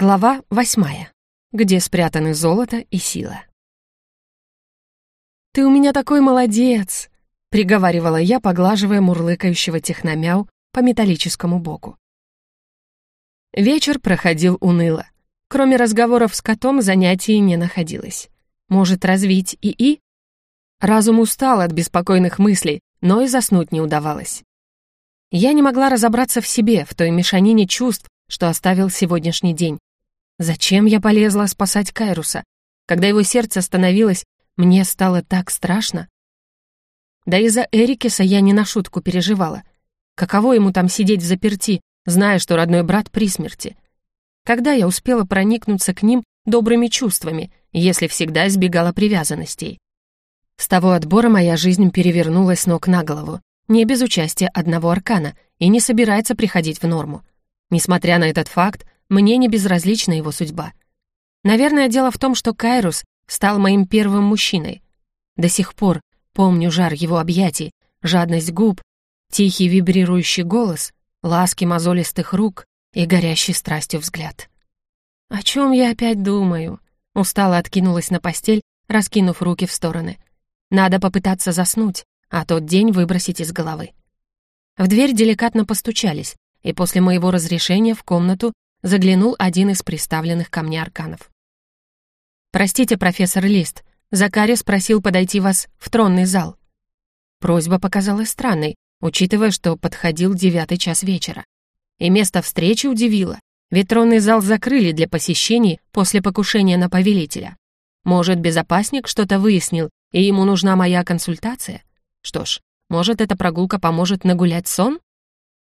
Глава восьмая. Где спрятаны золото и сила. «Ты у меня такой молодец!» — приговаривала я, поглаживая мурлыкающего техномяу по металлическому боку. Вечер проходил уныло. Кроме разговоров с котом, занятий не находилось. Может, развить ИИ? Разум устал от беспокойных мыслей, но и заснуть не удавалось. Я не могла разобраться в себе, в той мешанине чувств, что оставил сегодняшний день. Зачем я полезла спасать Кайруса? Когда его сердце остановилось, мне стало так страшно. Да из-за Эрикеса я не на шутку переживала. Каково ему там сидеть в заперти, зная, что родной брат при смерти? Когда я успела проникнуться к ним добрыми чувствами, если всегда избегала привязанностей? С того отбора моя жизнь перевернулась ног на голову, не без участия одного аркана, и не собирается приходить в норму. Несмотря на этот факт, мне не безразлична его судьба. Наверное, дело в том, что Кайрус стал моим первым мужчиной. До сих пор помню жар его объятий, жадность губ, тихий вибрирующий голос, ласки мозолистых рук и горящий страстью взгляд. «О чем я опять думаю?» Устало откинулась на постель, раскинув руки в стороны. «Надо попытаться заснуть, а тот день выбросить из головы». В дверь деликатно постучались, и после моего разрешения в комнату заглянул один из представленных ко мне арканов. «Простите, профессор Лист, Закарис просил подойти вас в тронный зал». Просьба показалась странной, учитывая, что подходил девятый час вечера. И место встречи удивило, ведь тронный зал закрыли для посещений после покушения на повелителя. Может, безопасник что-то выяснил, и ему нужна моя консультация? Что ж, может, эта прогулка поможет нагулять сон?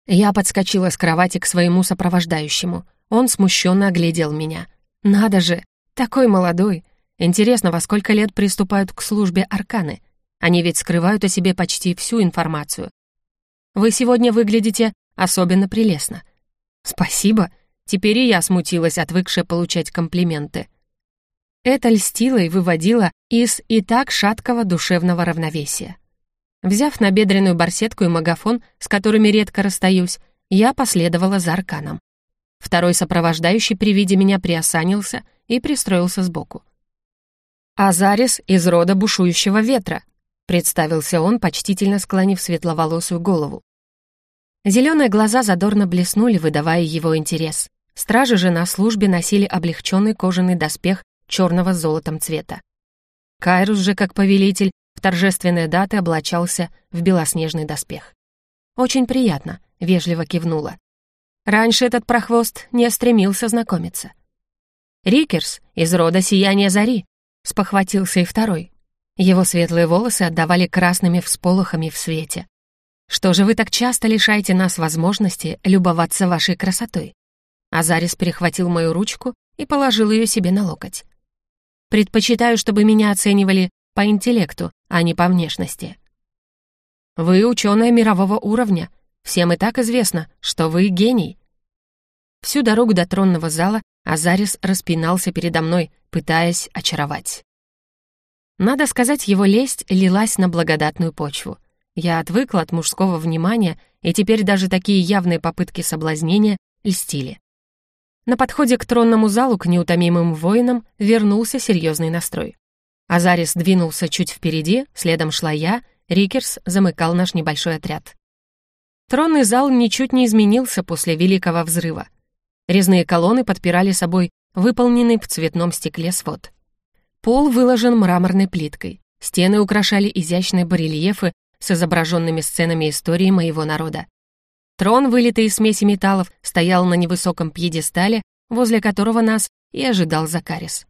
Я подскочила с кровати к своему сопровождающему. Он смущенно оглядел меня. «Надо же! Такой молодой! Интересно, во сколько лет приступают к службе арканы? Они ведь скрывают о себе почти всю информацию. Вы сегодня выглядите особенно прелестно. Спасибо. Теперь и я смутилась, отвыкшая получать комплименты. Это льстило и выводило из и так шаткого душевного равновесия. Взяв набедренную барсетку и магафон, с которыми редко расстаюсь, я последовала за арканом. Второй сопровождающий при виде меня приосанился и пристроился сбоку. «Азарис из рода бушующего ветра», — представился он, почтительно склонив светловолосую голову. Зеленые глаза задорно блеснули, выдавая его интерес. Стражи же на службе носили облегченный кожаный доспех черного золотом цвета. Кайрус же, как повелитель, в торжественные даты облачался в белоснежный доспех. «Очень приятно», — вежливо кивнула. Раньше этот прохвост не стремился знакомиться. «Рикерс из рода Сияния Зари», — спохватился и второй. Его светлые волосы отдавали красными всполохами в свете. «Что же вы так часто лишаете нас возможности любоваться вашей красотой?» Азарис перехватил мою ручку и положил ее себе на локоть. «Предпочитаю, чтобы меня оценивали по интеллекту, а не по внешности. Вы ученая мирового уровня. Всем и так известно, что вы гений. Всю дорогу до тронного зала Азарис распинался передо мной, пытаясь очаровать. Надо сказать, его лесть лилась на благодатную почву. Я отвыкла от мужского внимания, и теперь даже такие явные попытки соблазнения льстили. На подходе к тронному залу к неутомимым воинам вернулся серьезный настрой. Азарис двинулся чуть впереди, следом шла я, Рикерс замыкал наш небольшой отряд. Тронный зал ничуть не изменился после Великого Взрыва. Резные колонны подпирали собой выполненный в цветном стекле свод. Пол выложен мраморной плиткой, стены украшали изящные барельефы с изображенными сценами истории моего народа. Трон, вылитый из смеси металлов, стоял на невысоком пьедестале, возле которого нас и ожидал Закарис.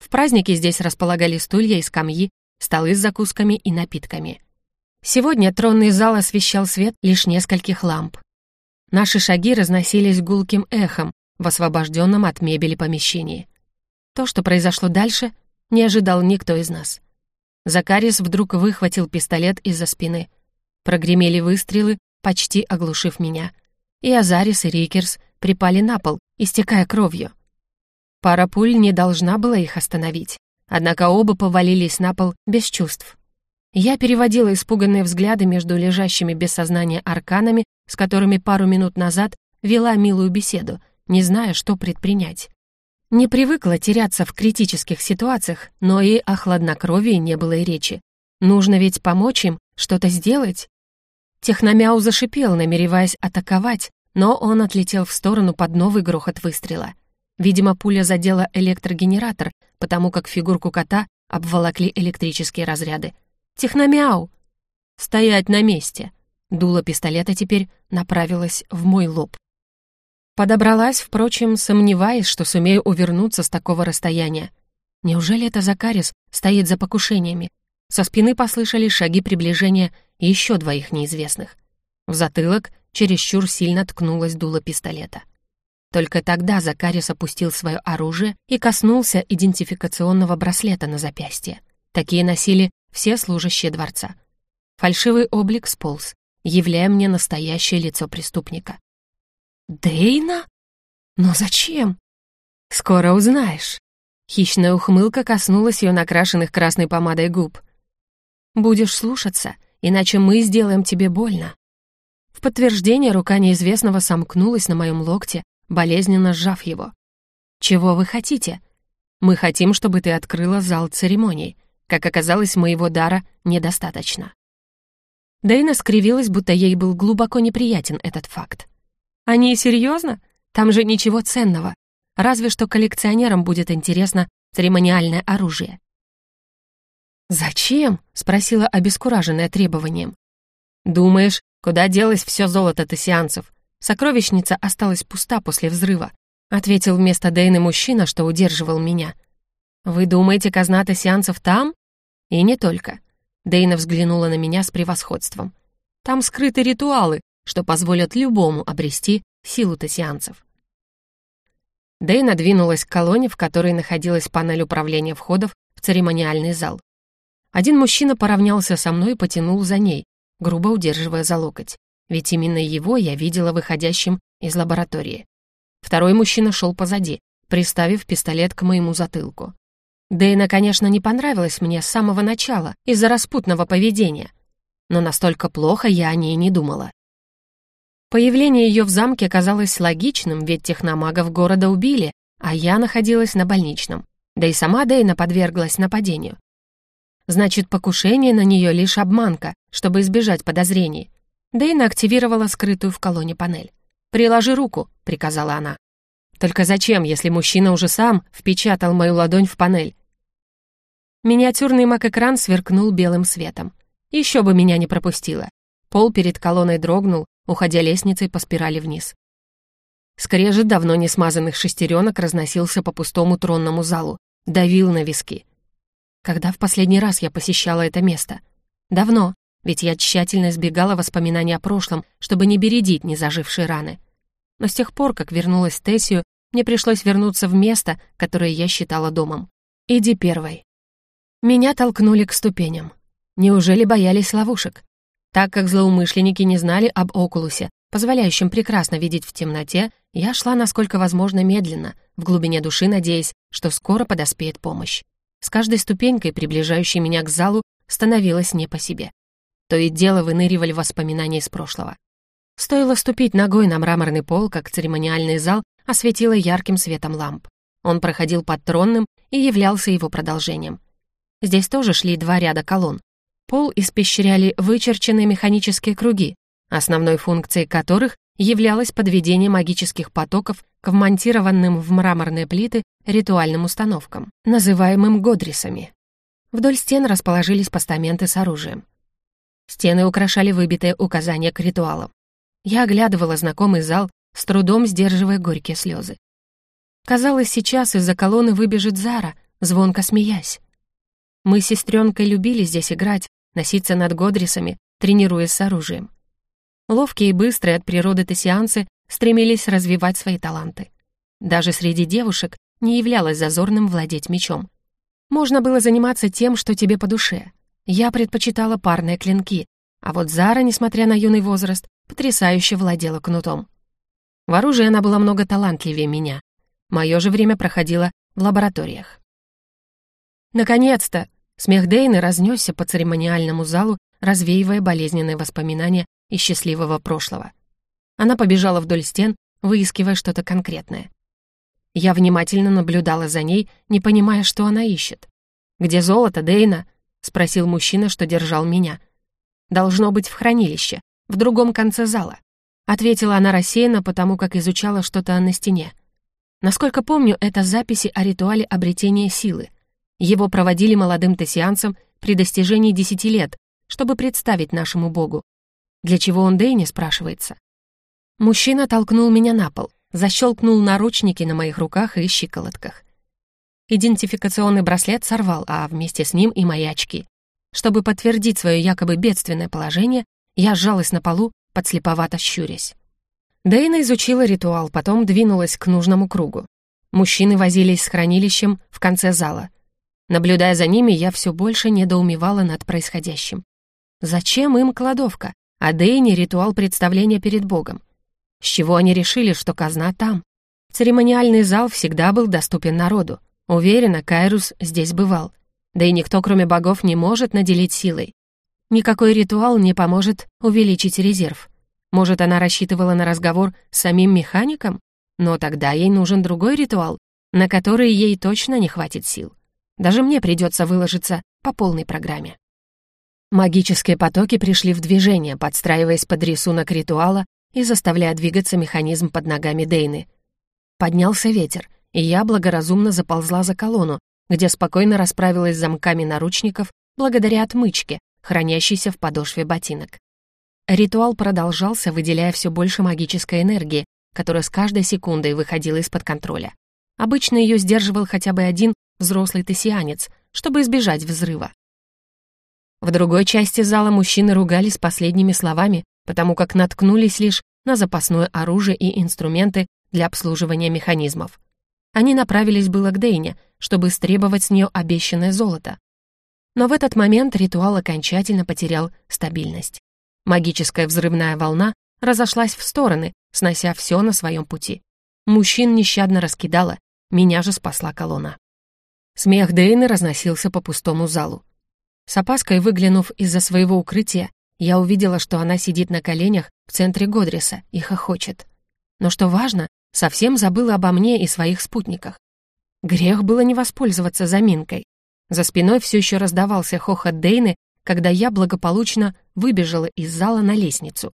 В праздники здесь располагали стулья и скамьи, столы с закусками и напитками. Сегодня тронный зал освещал свет лишь нескольких ламп. Наши шаги разносились гулким эхом в освобожденном от мебели помещении. То, что произошло дальше, не ожидал никто из нас. Закарис вдруг выхватил пистолет из-за спины. Прогремели выстрелы, почти оглушив меня. И Азарис и Рикерс припали на пол, истекая кровью. Пара пуль не должна была их остановить, однако оба повалились на пол без чувств. Я переводила испуганные взгляды между лежащими без сознания арканами, с которыми пару минут назад вела милую беседу, не зная, что предпринять. Не привыкла теряться в критических ситуациях, но и о хладнокровии не было и речи. Нужно ведь помочь им, что-то сделать. Техномяу зашипел, намереваясь атаковать, но он отлетел в сторону под новый грохот выстрела. Видимо, пуля задела электрогенератор, потому как фигурку кота обволокли электрические разряды. «Техномяу!» «Стоять на месте!» Дуло пистолета теперь направилось в мой лоб. Подобралась, впрочем, сомневаясь, что сумею увернуться с такого расстояния. Неужели это Закарис стоит за покушениями? Со спины послышались шаги приближения еще двоих неизвестных. В затылок чересчур сильно ткнулась дуло пистолета. Только тогда Закарис опустил свое оружие и коснулся идентификационного браслета на запястье. Такие носили все служащие дворца. Фальшивый облик сполз, являя мне настоящее лицо преступника. «Дейна? Но зачем?» «Скоро узнаешь». Хищная ухмылка коснулась ее накрашенных красной помадой губ. «Будешь слушаться, иначе мы сделаем тебе больно». В подтверждение рука неизвестного сомкнулась на моем локте, болезненно сжав его. «Чего вы хотите?» «Мы хотим, чтобы ты открыла зал церемоний. Как оказалось, моего дара недостаточно». Дейна скривилась, будто ей был глубоко неприятен этот факт. Они серьезно? Там же ничего ценного. Разве что коллекционерам будет интересно церемониальное оружие. «Зачем?» — спросила обескураженная требованием. «Думаешь, куда делось все золото тессианцев? Сокровищница осталась пуста после взрыва», — ответил вместо Дейны мужчина, что удерживал меня. «Вы думаете, казна тессианцев там?» «И не только». Дейна взглянула на меня с превосходством. «Там скрыты ритуалы, что позволят любому обрести силу тессианцев. Дэйна двинулась к колонне, в которой находилась панель управления входов в церемониальный зал. Один мужчина поравнялся со мной и потянул за ней, грубо удерживая за локоть, ведь именно его я видела выходящим из лаборатории. Второй мужчина шел позади, приставив пистолет к моему затылку. Дэйна, конечно, не понравилась мне с самого начала из-за распутного поведения, но настолько плохо я о ней не думала. Появление ее в замке казалось логичным, ведь техномагов города убили, а я находилась на больничном. Да и сама Дейна подверглась нападению. Значит, покушение на нее лишь обманка, чтобы избежать подозрений. Дейна активировала скрытую в колонне панель. «Приложи руку», — приказала она. «Только зачем, если мужчина уже сам впечатал мою ладонь в панель?» Миниатюрный маг-экран сверкнул белым светом. Еще бы меня не пропустило. Пол перед колонной дрогнул, уходя лестницей по спирали вниз. Скрежет давно не смазанных шестеренок разносился по пустому тронному залу, давил на виски. Когда в последний раз я посещала это место? Давно, ведь я тщательно избегала воспоминаний о прошлом, чтобы не бередить незажившие раны. Но с тех пор, как вернулась Тессию, мне пришлось вернуться в место, которое я считала домом. Иди первой. Меня толкнули к ступеням. Неужели боялись ловушек? Так как злоумышленники не знали об Окулусе, позволяющем прекрасно видеть в темноте, я шла насколько возможно медленно, в глубине души надеясь, что скоро подоспеет помощь. С каждой ступенькой, приближающей меня к залу, становилось не по себе. То и дело выныривали воспоминания из прошлого. Стоило ступить ногой на мраморный пол, как церемониальный зал осветило ярким светом ламп. Он проходил под тронным и являлся его продолжением. Здесь тоже шли два ряда колонн. Пол испещряли вычерченные механические круги, основной функцией которых являлось подведение магических потоков к вмонтированным в мраморные плиты ритуальным установкам, называемым годрисами. Вдоль стен расположились постаменты с оружием. Стены украшали выбитые указания к ритуалам. Я оглядывала знакомый зал, с трудом сдерживая горькие слезы. Казалось, сейчас из-за колонны выбежит Зара, звонко смеясь. Мы с сестренкой любили здесь играть, носиться над годрисами, тренируясь с оружием. Ловкие и быстрые от природы тессианцы стремились развивать свои таланты. Даже среди девушек не являлось зазорным владеть мечом. Можно было заниматься тем, что тебе по душе. Я предпочитала парные клинки, а вот Зара, несмотря на юный возраст, потрясающе владела кнутом. В оружии она была много талантливее меня. Мое же время проходило в лабораториях. «Наконец-то!» Смех Дейны разнесся по церемониальному залу, развеивая болезненные воспоминания из счастливого прошлого. Она побежала вдоль стен, выискивая что-то конкретное. Я внимательно наблюдала за ней, не понимая, что она ищет. «Где золото, Дейна?» — спросил мужчина, что держал меня. «Должно быть в хранилище, в другом конце зала», — ответила она рассеянно, потому как изучала что-то на стене. Насколько помню, это записи о ритуале обретения силы. Его проводили молодым тессианцам при достижении десяти лет, чтобы представить нашему богу. Для чего он Дейне, спрашивается. Мужчина толкнул меня на пол, защелкнул наручники на моих руках и щиколотках. Идентификационный браслет сорвал, а вместе с ним и мои очки. Чтобы подтвердить свое якобы бедственное положение, я сжалась на полу, подслеповато щурясь. Дейна изучила ритуал, потом двинулась к нужному кругу. Мужчины возились с хранилищем в конце зала. Наблюдая за ними, я все больше недоумевала над происходящим. Зачем им кладовка, а Дейне ритуал представления перед Богом? С чего они решили, что казна там? Церемониальный зал всегда был доступен народу. Уверена, Кайрус здесь бывал. Да и никто, кроме богов, не может наделить силой. Никакой ритуал не поможет увеличить резерв. Может, она рассчитывала на разговор с самим механиком? Но тогда ей нужен другой ритуал, на который ей точно не хватит сил. Даже мне придется выложиться по полной программе. Магические потоки пришли в движение, подстраиваясь под рисунок ритуала и заставляя двигаться механизм под ногами Дейны. Поднялся ветер, и я благоразумно заползла за колонну, где спокойно расправилась с замками наручников благодаря отмычке, хранящейся в подошве ботинок. Ритуал продолжался, выделяя все больше магической энергии, которая с каждой секундой выходила из-под контроля. Обычно ее сдерживал хотя бы один взрослый тессианец, чтобы избежать взрыва. В другой части зала мужчины ругались последними словами, потому как наткнулись лишь на запасное оружие и инструменты для обслуживания механизмов. Они направились было к Дейне, чтобы стребовать с нее обещанное золото. Но в этот момент ритуал окончательно потерял стабильность. Магическая взрывная волна разошлась в стороны, снося все на своем пути. Мужчин нещадно раскидала, меня же спасла колонна. Смех Дейны разносился по пустому залу. С опаской выглянув из-за своего укрытия, я увидела, что она сидит на коленях в центре Годриса и хохочет. Но что важно, совсем забыла обо мне и своих спутниках. Грех было не воспользоваться заминкой. За спиной все еще раздавался хохот Дейны, когда я благополучно выбежала из зала на лестницу.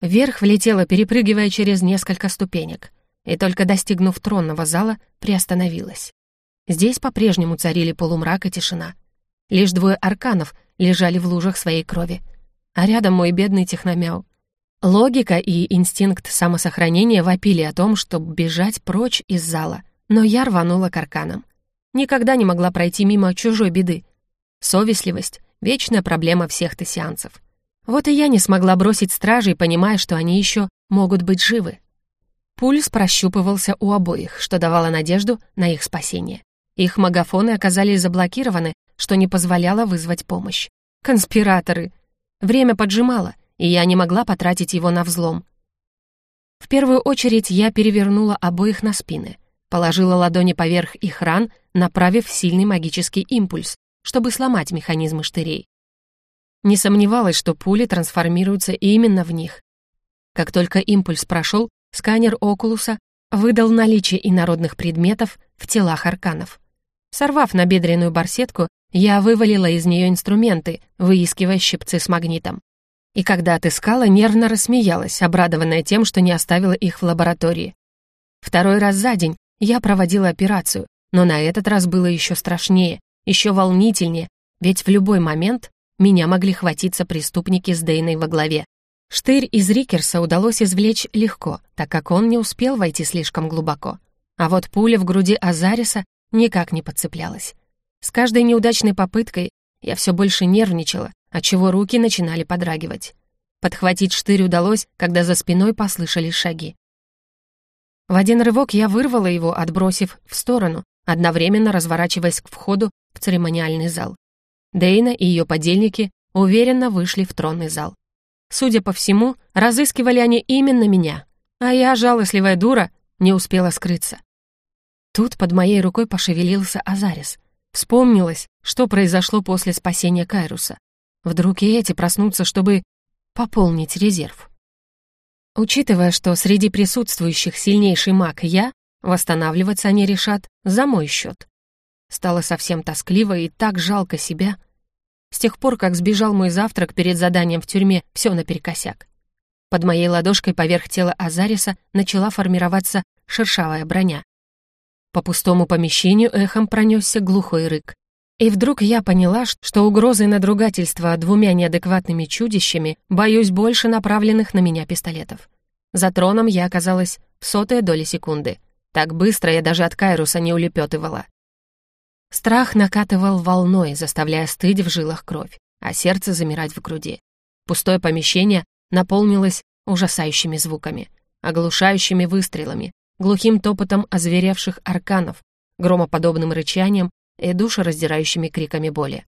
Вверх влетела, перепрыгивая через несколько ступенек, и только достигнув тронного зала, приостановилась. Здесь по-прежнему царили полумрак и тишина. Лишь двое арканов лежали в лужах своей крови — а рядом мой бедный техномяу. Логика и инстинкт самосохранения вопили о том, чтобы бежать прочь из зала, но я рванула к арканам. Никогда не могла пройти мимо чужой беды. Совестливость — вечная проблема всех тессианцев. Вот и я не смогла бросить стражей, понимая, что они еще могут быть живы. Пульс прощупывался у обоих, что давало надежду на их спасение. Их магафоны оказались заблокированы, что не позволяло вызвать помощь. Конспираторы! Время поджимало, и я не могла потратить его на взлом. В первую очередь я перевернула обоих на спины, положила ладони поверх их ран, направив сильный магический импульс, чтобы сломать механизмы штырей. Не сомневалась, что пули трансформируются именно в них. Как только импульс прошел, сканер Окулуса выдал наличие инородных предметов в телах арканов. Сорвав набедренную барсетку, я вывалила из нее инструменты, выискивая щипцы с магнитом. И когда отыскала, нервно рассмеялась, обрадованная тем, что не оставила их в лаборатории. Второй раз за день я проводила операцию, но на этот раз было еще страшнее, еще волнительнее, ведь в любой момент меня могли хватиться преступники с Дейной во главе. Штырь из Рикерса удалось извлечь легко, так как он не успел войти слишком глубоко. А вот пуля в груди Азариса никак не подцеплялась. С каждой неудачной попыткой я все больше нервничала, отчего руки начинали подрагивать. Подхватить штырь удалось, когда за спиной послышались шаги. В один рывок я вырвала его, отбросив в сторону, одновременно разворачиваясь к входу в церемониальный зал. Дейна и ее подельники уверенно вышли в тронный зал. Судя по всему, разыскивали они именно меня, а я, жалостливая дура, не успела скрыться. Тут под моей рукой пошевелился Азарис. Вспомнилось, что произошло после спасения Кайруса. Вдруг и эти проснутся, чтобы пополнить резерв. Учитывая, что среди присутствующих сильнейший маг я, Восстанавливаться они решат за мой счет. Стало совсем тоскливо и так жалко себя. С тех пор, как сбежал мой завтрак перед заданием в тюрьме, все наперекосяк. Под моей ладошкой поверх тела Азариса начала формироваться шершавая броня. По пустому помещению эхом пронесся глухой рык. И вдруг я поняла, что угрозой надругательства двумя неадекватными чудищами боюсь больше направленных на меня пистолетов. За троном я оказалась в сотые доли секунды. Так быстро я даже от Кайруса не улепетывала. Страх накатывал волной, заставляя стыть в жилах кровь, а сердце замирать в груди. Пустое помещение наполнилось ужасающими звуками, оглушающими выстрелами, глухим топотом озверевших арканов, громоподобным рычанием и душераздирающими криками боли.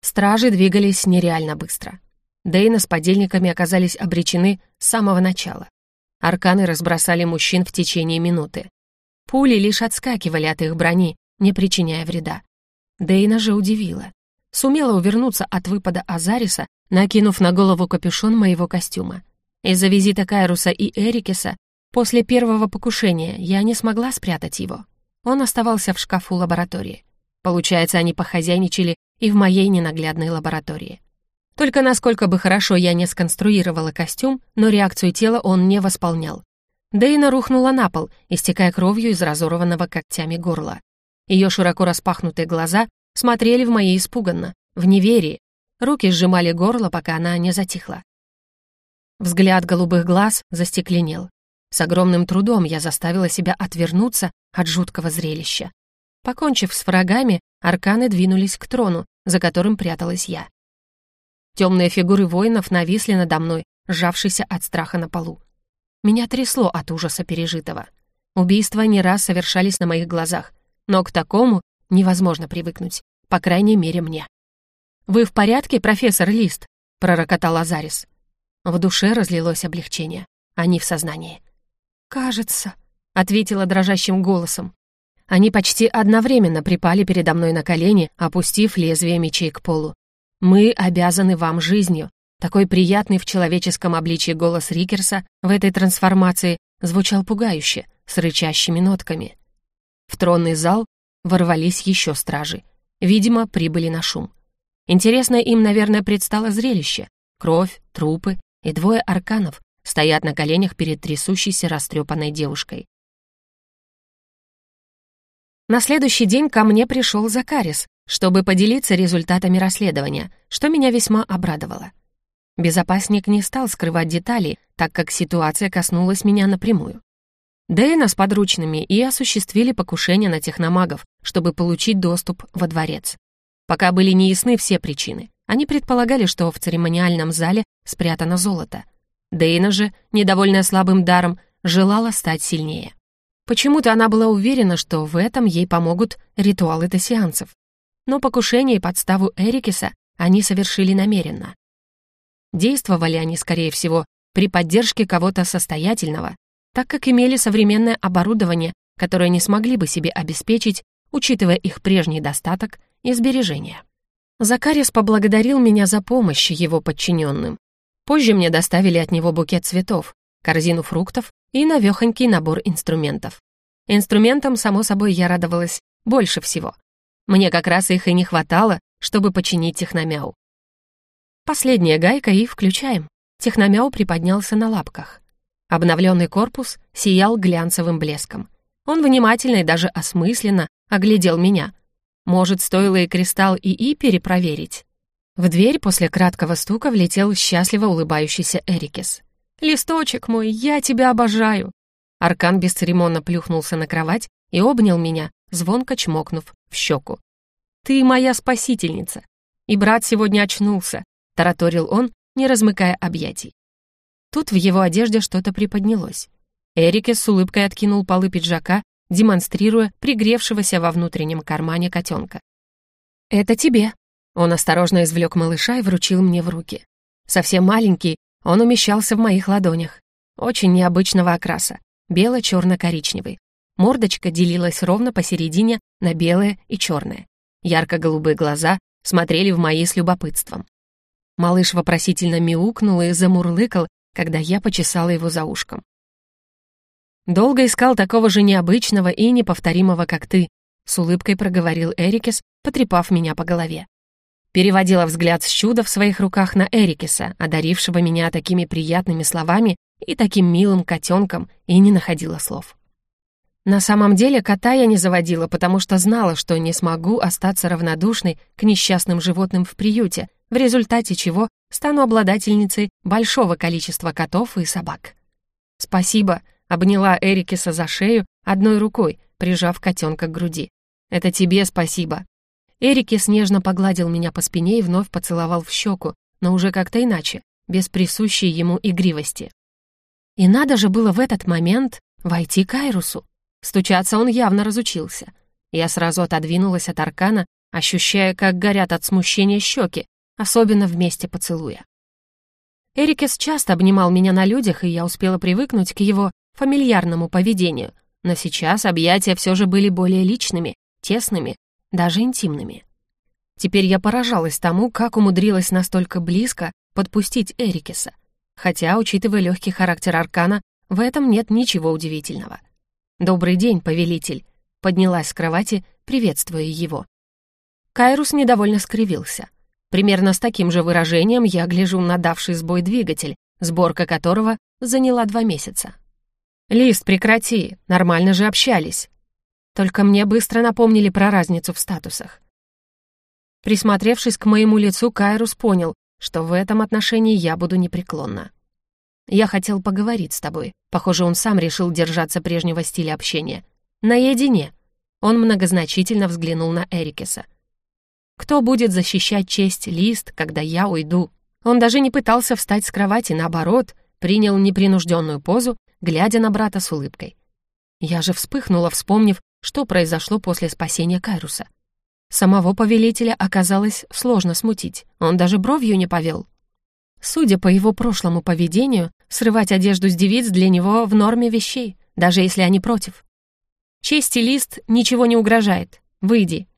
Стражи двигались нереально быстро. Дейна с подельниками оказались обречены с самого начала. Арканы разбросали мужчин в течение минуты. Пули лишь отскакивали от их брони, не причиняя вреда. Дейна же удивила. Сумела увернуться от выпада Азариса, накинув на голову капюшон моего костюма. Из-за визита Кайруса и Эрикеса после первого покушения я не смогла спрятать его. Он оставался в шкафу лаборатории. Получается, они похозяйничали и в моей ненаглядной лаборатории. Только насколько бы хорошо я не сконструировала костюм, но реакцию тела он не восполнял. Дейна рухнула на пол, истекая кровью из разорванного когтями горла. Ее широко распахнутые глаза смотрели в мои испуганно, в неверии. Руки сжимали горло, пока она не затихла. Взгляд голубых глаз застекленел. С огромным трудом я заставила себя отвернуться от жуткого зрелища. Покончив с врагами, арканы двинулись к трону, за которым пряталась я. Темные фигуры воинов нависли надо мной, сжавшиеся от страха на полу. Меня трясло от ужаса пережитого. Убийства не раз совершались на моих глазах, но к такому невозможно привыкнуть, по крайней мере мне. «Вы в порядке, профессор Лист?» — пророкотал Азарис. В душе разлилось облегчение. Они в сознании. «Кажется», — ответила дрожащим голосом. Они почти одновременно припали передо мной на колени, опустив лезвие мечей к полу. «Мы обязаны вам жизнью». Такой приятный в человеческом обличье голос Рикерса в этой трансформации звучал пугающе, с рычащими нотками. В тронный зал ворвались еще стражи. Видимо, прибыли на шум. Интересно им, наверное, предстало зрелище. Кровь, трупы и двое арканов стоят на коленях перед трясущейся растрепанной девушкой. На следующий день ко мне пришел Закарис, чтобы поделиться результатами расследования, что меня весьма обрадовало. Безопасник не стал скрывать детали, так как ситуация коснулась меня напрямую. Дэйна с подручными и осуществили покушение на техномагов, чтобы получить доступ во дворец. Пока были неясны все причины. Они предполагали, что в церемониальном зале спрятано золото. Дейна же, недовольная слабым даром, желала стать сильнее. Почему-то она была уверена, что в этом ей помогут ритуалы тессианцев. Но покушение и подставу Эрикиса они совершили намеренно. Действовали они, скорее всего, при поддержке кого-то состоятельного, так как имели современное оборудование, которое не смогли бы себе обеспечить, учитывая их прежний достаток и сбережения. Закарис поблагодарил меня за помощь его подчиненным. Позже мне доставили от него букет цветов, корзину фруктов и навехонький набор инструментов. Инструментам, само собой, я радовалась больше всего. Мне как раз их и не хватало, чтобы починить техномяу. Последняя гайка и включаем. Техномяу приподнялся на лапках. Обновленный корпус сиял глянцевым блеском. Он внимательно и даже осмысленно оглядел меня. Может, стоило и кристалл ИИ перепроверить? В дверь после краткого стука влетел счастливо улыбающийся Эрикес. «Листочек мой, я тебя обожаю!» Аркан бесцеремонно плюхнулся на кровать и обнял меня, звонко чмокнув в щеку. «Ты моя спасительница!» «И брат сегодня очнулся», — тараторил он, не размыкая объятий. Тут в его одежде что-то приподнялось. Эрике с улыбкой откинул полы пиджака, демонстрируя пригревшегося во внутреннем кармане котенка. «Это тебе». Он осторожно извлек малыша и вручил мне в руки. Совсем маленький, он умещался в моих ладонях. Очень необычного окраса, бело-черно-коричневый. Мордочка делилась ровно посередине на белое и черное. Ярко-голубые глаза смотрели в мои с любопытством. Малыш вопросительно мяукнул и замурлыкал, когда я почесала его за ушком. «Долго искал такого же необычного и неповторимого, как ты», с улыбкой проговорил Эрикес, потрепав меня по голове. Переводила взгляд с чуда в своих руках на Эрикеса, одарившего меня такими приятными словами и таким милым котенком, и не находила слов. На самом деле кота я не заводила, потому что знала, что не смогу остаться равнодушной к несчастным животным в приюте, в результате чего стану обладательницей большого количества котов и собак. «Спасибо», — обняла Эрикеса за шею одной рукой, прижав котенка к груди. «Это тебе спасибо». Эрикес нежно погладил меня по спине и вновь поцеловал в щеку, но уже как-то иначе, без присущей ему игривости. И надо же было в этот момент войти к Айрусу. Стучаться он явно разучился. Я сразу отодвинулась от аркана, ощущая, как горят от смущения щеки, особенно в месте поцелуя. Эрикес часто обнимал меня на людях, и я успела привыкнуть к его фамильярному поведению, но сейчас объятия все же были более личными, тесными, даже интимными. Теперь я поражалась тому, как умудрилась настолько близко подпустить Эрикеса, хотя, учитывая легкий характер Аркана, в этом нет ничего удивительного. «Добрый день, повелитель», — поднялась с кровати, приветствуя его. Кайрус недовольно скривился. Примерно с таким же выражением я гляжу на давший сбой двигатель, сборка которого заняла два месяца. «Лист, прекрати, нормально же общались». Только мне быстро напомнили про разницу в статусах. Присмотревшись к моему лицу, Кайрус понял, что в этом отношении я буду непреклонна. Я хотел поговорить с тобой. Похоже, он сам решил держаться прежнего стиля общения. Наедине. Он многозначительно взглянул на Эрикеса. Кто будет защищать честь Лист, когда я уйду? Он даже не пытался встать с кровати, наоборот, принял непринужденную позу, глядя на брата с улыбкой. Я же вспыхнула, вспомнив, что произошло после спасения Кайруса. Самого повелителя оказалось сложно смутить, он даже бровью не повел. Судя по его прошлому поведению, срывать одежду с девиц для него в норме вещей, даже если они против. Чести лист ничего не угрожает. Выйди.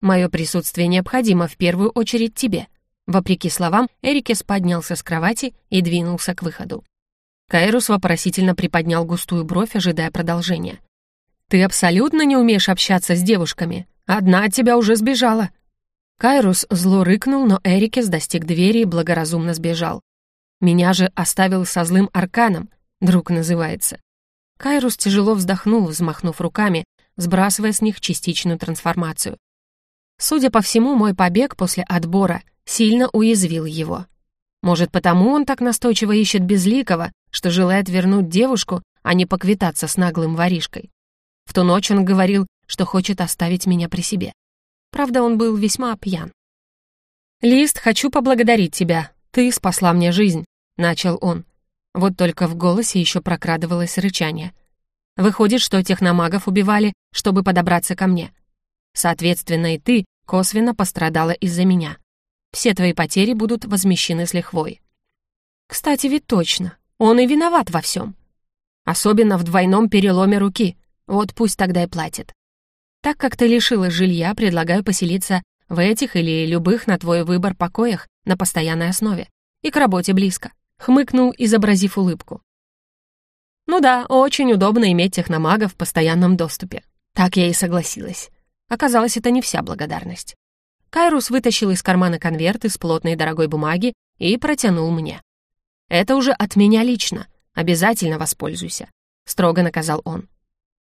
Мое присутствие необходимо в первую очередь тебе. Вопреки словам, Эрикес поднялся с кровати и двинулся к выходу. Кайрус вопросительно приподнял густую бровь, ожидая продолжения. «Ты абсолютно не умеешь общаться с девушками. Одна от тебя уже сбежала. Кайрус зло рыкнул, но Эрикес достиг двери и благоразумно сбежал. Меня же оставил со злым арканом, друг называется. Кайрус тяжело вздохнул, взмахнув руками, сбрасывая с них частичную трансформацию. Судя по всему, мой побег после отбора сильно уязвил его. Может, потому он так настойчиво ищет Безликого, что желает вернуть девушку, а не поквитаться с наглым воришкой. В ту ночь он говорил, что хочет оставить меня при себе. Правда, он был весьма пьян. «Лист, хочу поблагодарить тебя. Ты спасла мне жизнь», — начал он. Вот только в голосе еще прокрадывалось рычание. «Выходит, что техномагов убивали, чтобы подобраться ко мне. Соответственно, и ты косвенно пострадала из-за меня. Все твои потери будут возмещены с лихвой». «Кстати, ведь точно. Он и виноват во всем. Особенно в двойном переломе руки. Вот пусть тогда и платит. Так как ты лишилась жилья, предлагаю поселиться в этих или любых на твой выбор покоях на постоянной основе. И к работе близко», — хмыкнул, изобразив улыбку. «Ну да, очень удобно иметь техномага в постоянном доступе. Так я и согласилась. Оказалось, это не вся благодарность. Кайрус вытащил из кармана конверт из плотной дорогой бумаги и протянул мне. «Это уже от меня лично. Обязательно воспользуйся», — строго наказал он.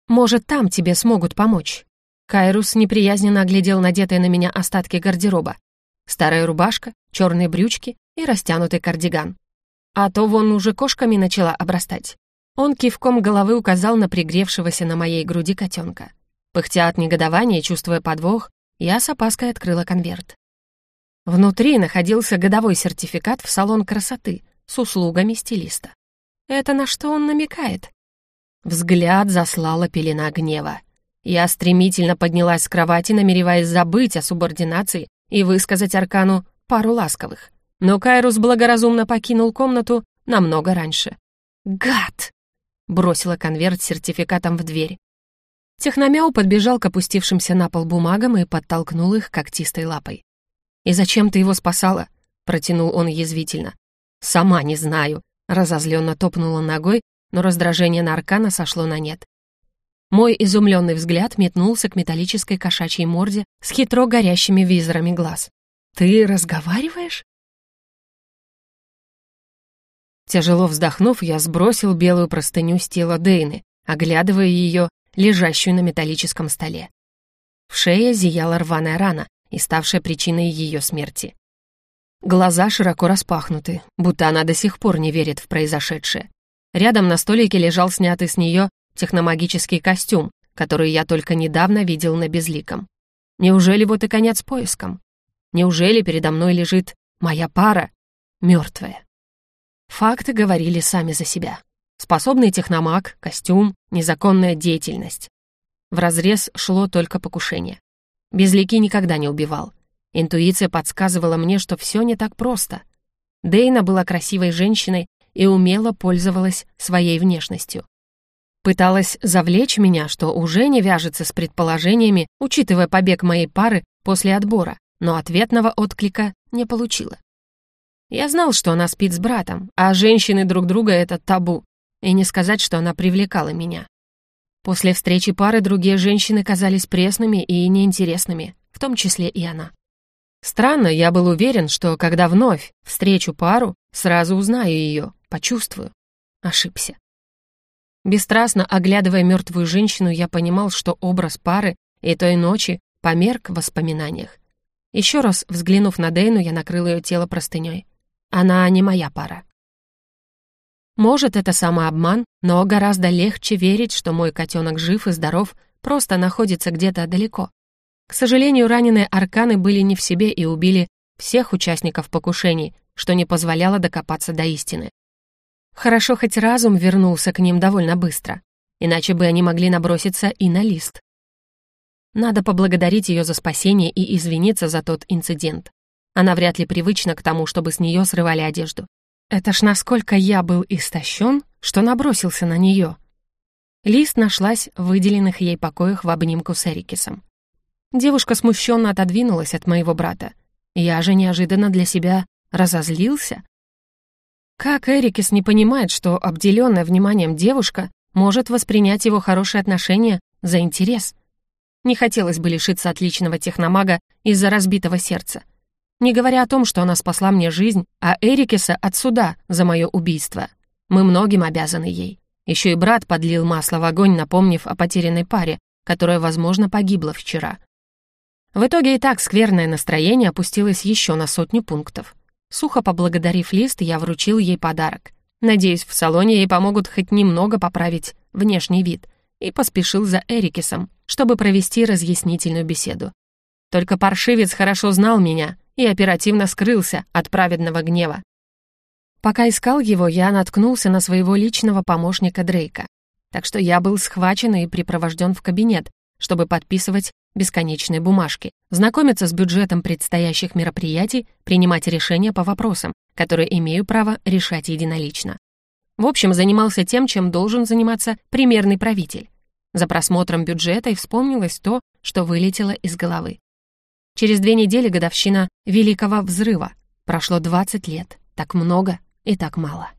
«Может, там тебе смогут помочь. Кайрус неприязненно оглядел надетые на меня остатки гардероба. Старая рубашка, черные брючки и растянутый кардиган. А то вон уже кошками начала обрастать. Он кивком головы указал на пригревшегося на моей груди котенка. Пыхтя от негодования, чувствуя подвох, я с опаской открыла конверт. Внутри находился годовой сертификат в салон красоты с услугами стилиста. Это на что он намекает? Взгляд заслала пелена гнева. Я стремительно поднялась с кровати, намереваясь забыть о субординации и высказать Аркану пару ласковых. Но Кайрус благоразумно покинул комнату намного раньше. «Гад!» — бросила конверт с сертификатом в дверь. Техномяу подбежал к опустившимся на пол бумагам и подтолкнул их когтистой лапой. «И зачем ты его спасала?» — протянул он язвительно. «Сама не знаю», — разозленно топнула ногой, но раздражение на Аркана сошло на нет. Мой изумленный взгляд метнулся к металлической кошачьей морде с хитро горящими визорами глаз. «Ты разговариваешь?» Тяжело вздохнув, я сбросил белую простыню с тела Дейны, оглядывая ее, лежащую на металлическом столе. В шее зияла рваная рана, и ставшая причиной ее смерти. Глаза широко распахнуты, будто она до сих пор не верит в произошедшее. Рядом на столике лежал снятый с нее техномагический костюм, который я только недавно видел на безликом. Неужели вот и конец поиском? Неужели передо мной лежит моя пара, мертвая? Факты говорили сами за себя. Способный техномаг, костюм, незаконная деятельность. В разрез шло только покушение. Безликий никогда не убивал. Интуиция подсказывала мне, что все не так просто. Дейна была красивой женщиной и умело пользовалась своей внешностью. Пыталась завлечь меня, что уже не вяжется с предположениями, учитывая побег моей пары после отбора, но ответного отклика не получила. Я знал, что она спит с братом, а женщины друг друга — это табу, и не сказать, что она привлекала меня. После встречи пары другие женщины казались пресными и неинтересными, в том числе и она. Странно, я был уверен, что когда вновь встречу пару, сразу узнаю ее, почувствую. Ошибся. Бесстрастно оглядывая мертвую женщину, я понимал, что образ пары и той ночи померк в воспоминаниях. Еще раз взглянув на Дейну, я накрыл ее тело простыней. Она не моя пара. Может, это самообман, но гораздо легче верить, что мой котенок жив и здоров, просто находится где-то далеко. К сожалению, раненые арканы были не в себе и убили всех участников покушений, что не позволяло докопаться до истины. Хорошо, хоть разум вернулся к ним довольно быстро, иначе бы они могли наброситься и на лист. Надо поблагодарить ее за спасение и извиниться за тот инцидент. Она вряд ли привычна к тому, чтобы с нее срывали одежду. Это ж насколько я был истощен, что набросился на нее. Лист нашлась в выделенных ей покоях в обнимку с Эрикисом. Девушка смущенно отодвинулась от моего брата. Я же неожиданно для себя разозлился. Как Эрикис не понимает, что обделенная вниманием девушка может воспринять его хорошие отношения за интерес? Не хотелось бы лишиться отличного техномага из-за разбитого сердца. Не говоря о том, что она спасла мне жизнь, а Эрикеса от суда за мое убийство. Мы многим обязаны ей. Еще и брат подлил масло в огонь, напомнив о потерянной паре, которая, возможно, погибла вчера. В итоге и так скверное настроение опустилось еще на сотню пунктов. Сухо поблагодарив Лист, я вручил ей подарок. Надеюсь, в салоне ей помогут хоть немного поправить внешний вид. И поспешил за Эрикесом, чтобы провести разъяснительную беседу. Только паршивец хорошо знал меня и оперативно скрылся от праведного гнева. Пока искал его, я наткнулся на своего личного помощника Дрейка. Так что я был схвачен и припровожден в кабинет, чтобы подписывать бесконечные бумажки, знакомиться с бюджетом предстоящих мероприятий, принимать решения по вопросам, которые имею право решать единолично. В общем, занимался тем, чем должен заниматься примерный правитель. За просмотром бюджета и вспомнилось то, что вылетело из головы. Через две недели годовщина Великого Взрыва. Прошло 20 лет. Так много и так мало.